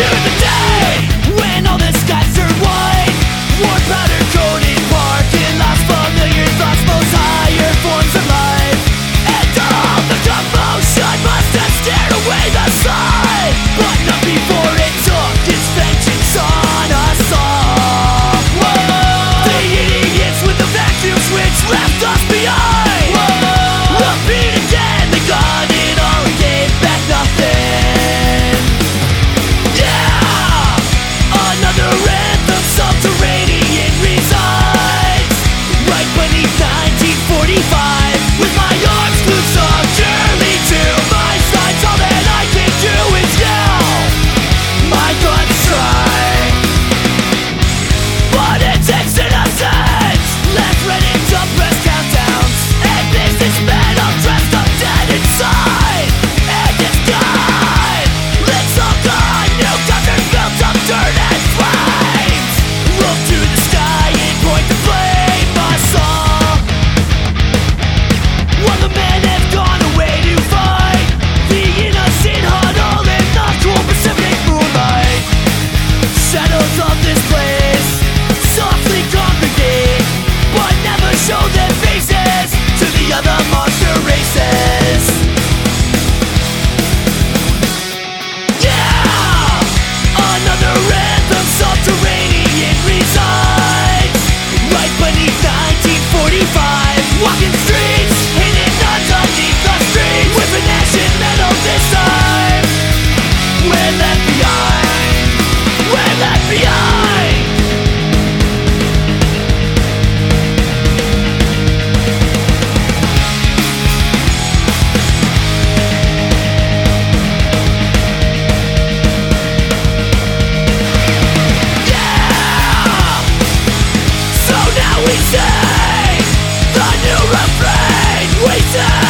To the day this place. we sing the new refrain we sing.